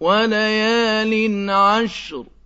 وَلَيَالٍ عَشْرٍ.